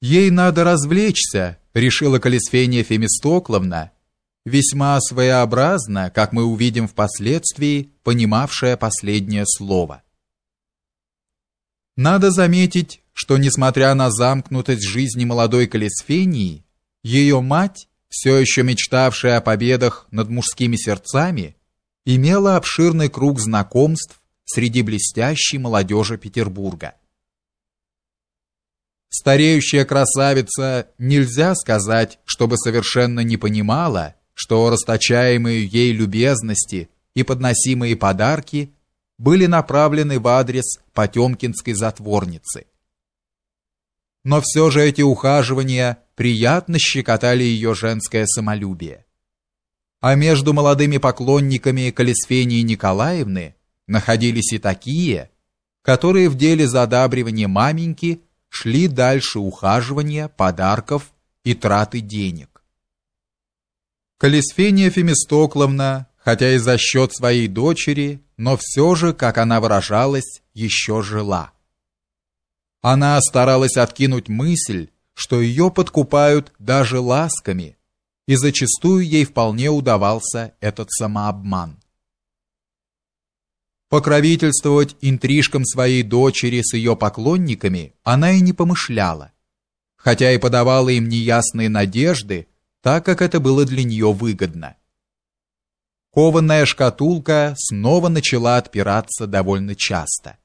Ей надо развлечься, решила Колесфения Фемистокловна, весьма своеобразно, как мы увидим впоследствии, понимавшая последнее слово. Надо заметить, что несмотря на замкнутость жизни молодой Колесфении, ее мать, все еще мечтавшая о победах над мужскими сердцами, имела обширный круг знакомств среди блестящей молодежи Петербурга. Стареющая красавица нельзя сказать, чтобы совершенно не понимала, что расточаемые ей любезности и подносимые подарки были направлены в адрес Потемкинской затворницы. Но все же эти ухаживания приятно щекотали ее женское самолюбие. А между молодыми поклонниками Колесфении Николаевны находились и такие, которые в деле задабривания маменьки шли дальше ухаживания, подарков и траты денег. Колесфения Фемистокловна, хотя и за счет своей дочери, но все же, как она выражалась, еще жила. Она старалась откинуть мысль, что ее подкупают даже ласками, и зачастую ей вполне удавался этот самообман. Покровительствовать интрижкам своей дочери с ее поклонниками она и не помышляла, хотя и подавала им неясные надежды, так как это было для нее выгодно. Кованная шкатулка снова начала отпираться довольно часто.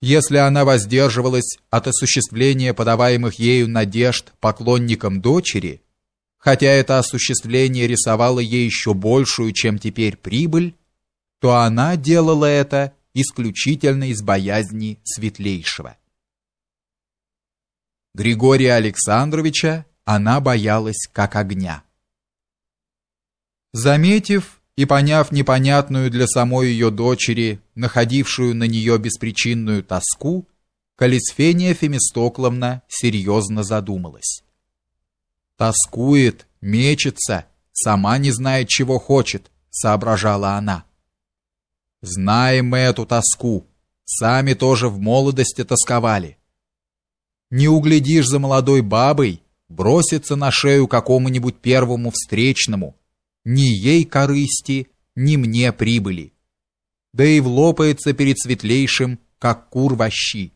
Если она воздерживалась от осуществления подаваемых ею надежд поклонникам дочери, хотя это осуществление рисовало ей еще большую, чем теперь прибыль, то она делала это исключительно из боязни светлейшего. Григория Александровича она боялась как огня. Заметив и поняв непонятную для самой ее дочери, находившую на нее беспричинную тоску, Калисфения Фемистокловна серьезно задумалась. Тоскует, мечется, сама не знает, чего хочет, соображала она. Знаем мы эту тоску, сами тоже в молодости тосковали. Не углядишь за молодой бабой, бросится на шею какому-нибудь первому встречному, ни ей корысти, ни мне прибыли. Да и влопается перед светлейшим, как кур во щи.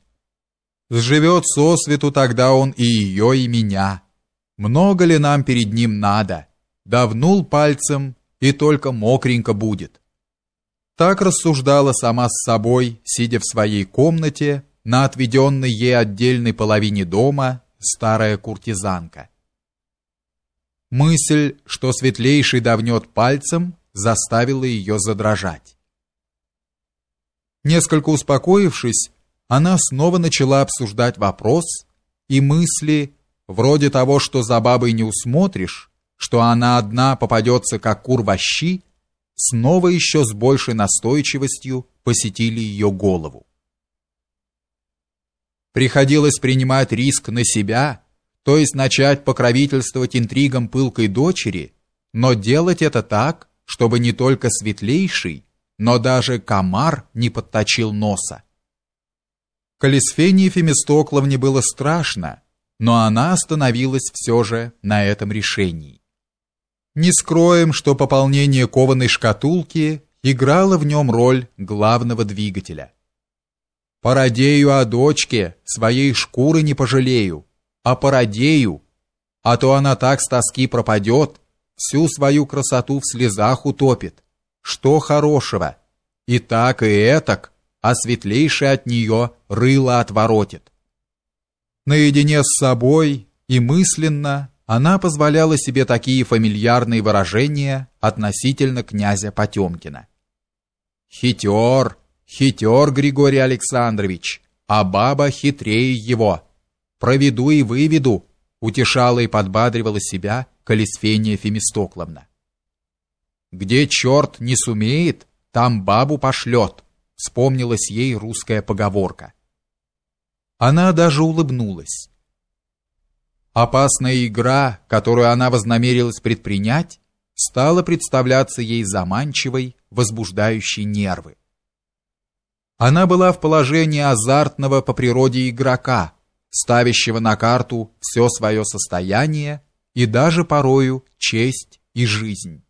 Сживет сосвету тогда он и ее, и меня. Много ли нам перед ним надо? Давнул пальцем, и только мокренько будет. Так рассуждала сама с собой, сидя в своей комнате на отведенной ей отдельной половине дома старая куртизанка. Мысль, что светлейший давнет пальцем, заставила ее задрожать. Несколько успокоившись, она снова начала обсуждать вопрос, и мысли, вроде того, что за бабой не усмотришь, что она одна попадется как кур во снова еще с большей настойчивостью посетили ее голову. Приходилось принимать риск на себя, то есть начать покровительствовать интригам пылкой дочери, но делать это так, чтобы не только светлейший, но даже комар не подточил носа. Колесфении Фемистокловне было страшно, но она остановилась все же на этом решении. Не скроем, что пополнение кованой шкатулки играло в нем роль главного двигателя. Породею о дочке, своей шкуры не пожалею, а породею, а то она так с тоски пропадет, всю свою красоту в слезах утопит. Что хорошего? И так, и этак, а светлейший от нее рыло отворотит. Наедине с собой и мысленно она позволяла себе такие фамильярные выражения относительно князя Потемкина. «Хитер, хитер Григорий Александрович, а баба хитрее его. Проведу и выведу», утешала и подбадривала себя Колесфения Фемистокловна. «Где черт не сумеет, там бабу пошлет», вспомнилась ей русская поговорка. Она даже улыбнулась. Опасная игра, которую она вознамерилась предпринять, стала представляться ей заманчивой, возбуждающей нервы. Она была в положении азартного по природе игрока, ставящего на карту все свое состояние и даже порою честь и жизнь.